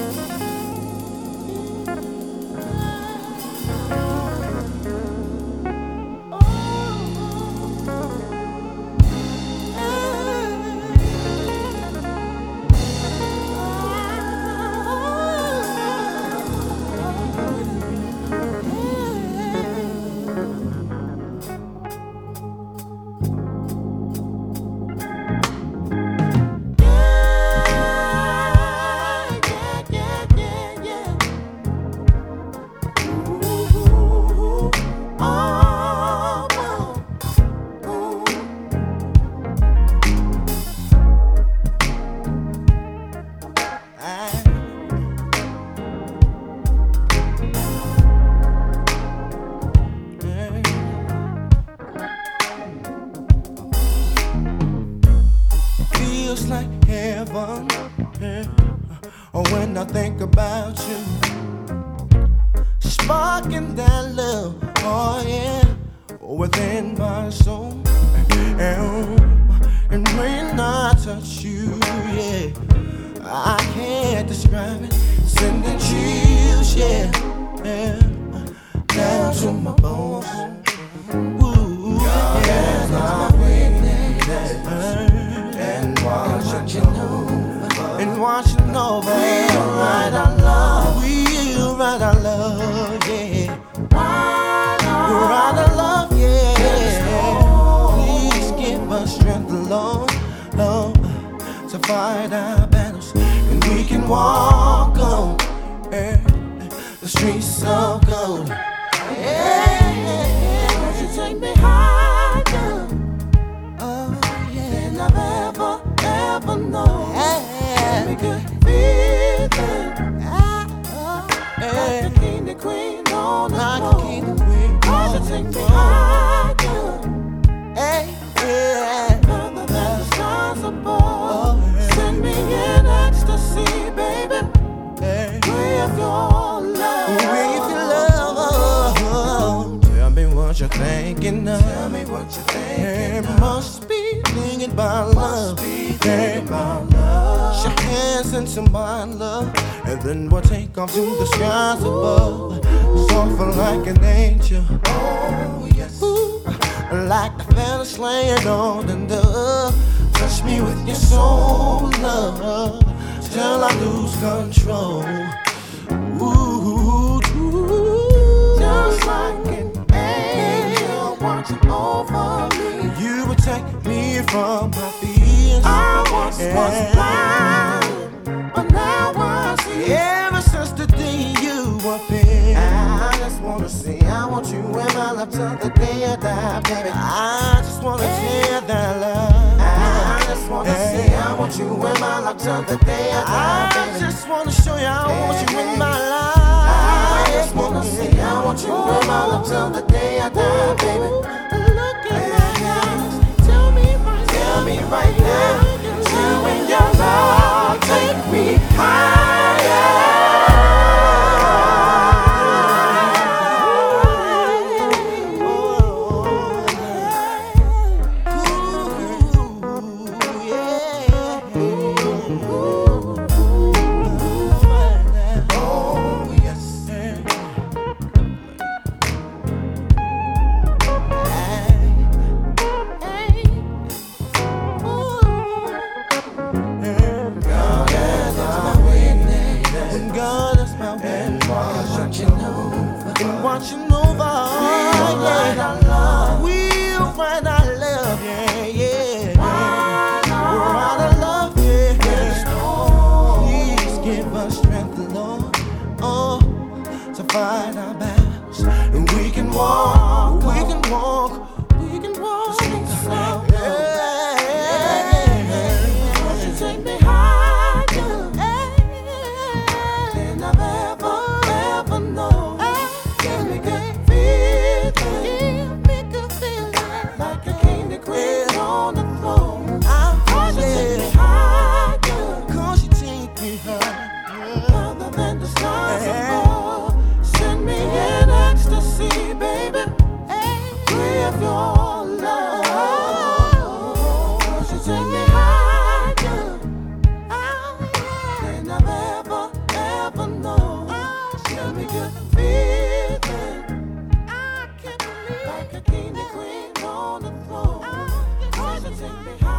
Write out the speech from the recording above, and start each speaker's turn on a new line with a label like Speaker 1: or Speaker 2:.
Speaker 1: Música when I think about you. Sparking that love, oh yeah, within my soul. And, when I touch you, yeah, I can't describe it. Sending chills, yeah, yeah, down to my bones. to fight our battles, and we can walk on eh. the streets of gold. Yeah. thinking of. Tell me what you're thinking There must be thinking about love. Thinking about love. Your hands into my love, and then we'll take off to the skies above. Soft like an angel. Oh yes. Ooh, like a feather laying on the dove. Touch me with your soul, love, till I lose control. over me. You protect me from my fears. I once yeah. was blind, but now I see. Ever since the day you appeared, I just wanna say I want you in my life till the day I die, baby. I just wanna hey. share that love. I just wanna hey. see. I want you in my life till the day I die, baby. I just wanna show you I want you in my life. I just wanna say I want you in my life till the day I die, baby. We'll find our love. We'll find our love. We're out of love. Please give us strength, Lord. Oh, to our. And we can walk. We can walk. We can walk. like a king and queen on the throne. Trying to take me high.